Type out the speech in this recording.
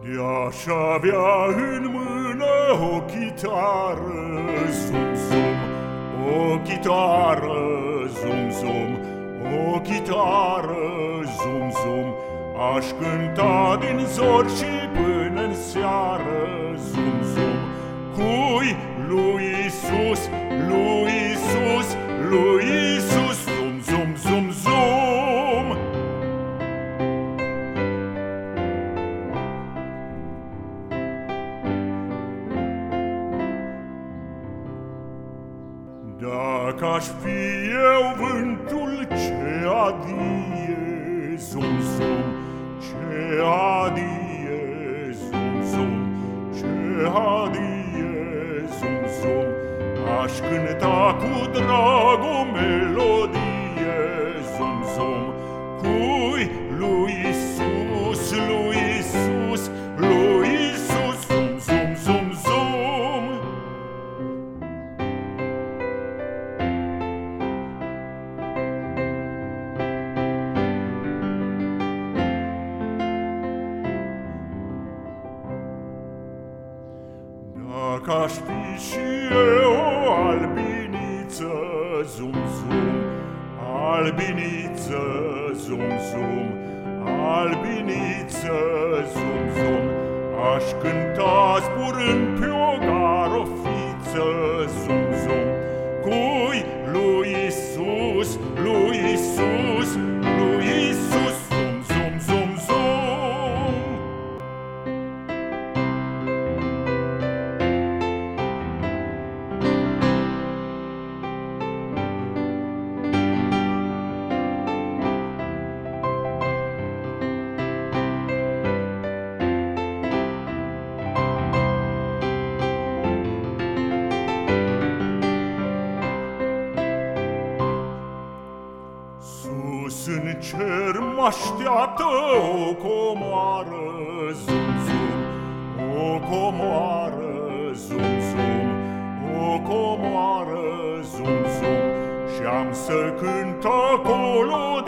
Aș avea în mână o chitară, zum, zum, o chitară, zum, zum, o chitară, zum, zum, Aș cânta din zor și până în seară, zum, zum, Cui lui Isus, lui Dacă aș fi eu vântul ce adie, zum, zum, ce adie, zum, zum, ce adie, zum, zum, Aș cânta cu drag o melodie, Dacă aș fi și eu o albiniță, zum, zum, albiniță, zum, zum, albiniță, zum, zum, aș cânta zburând pe o garofiță, zum, zum, cui lui Isus, lui Isus, Sus în cer mă așteaptă o comoară, zum, zum, o comoară, zum, zum, o comoară, zum, zum, Și am să cânt acolo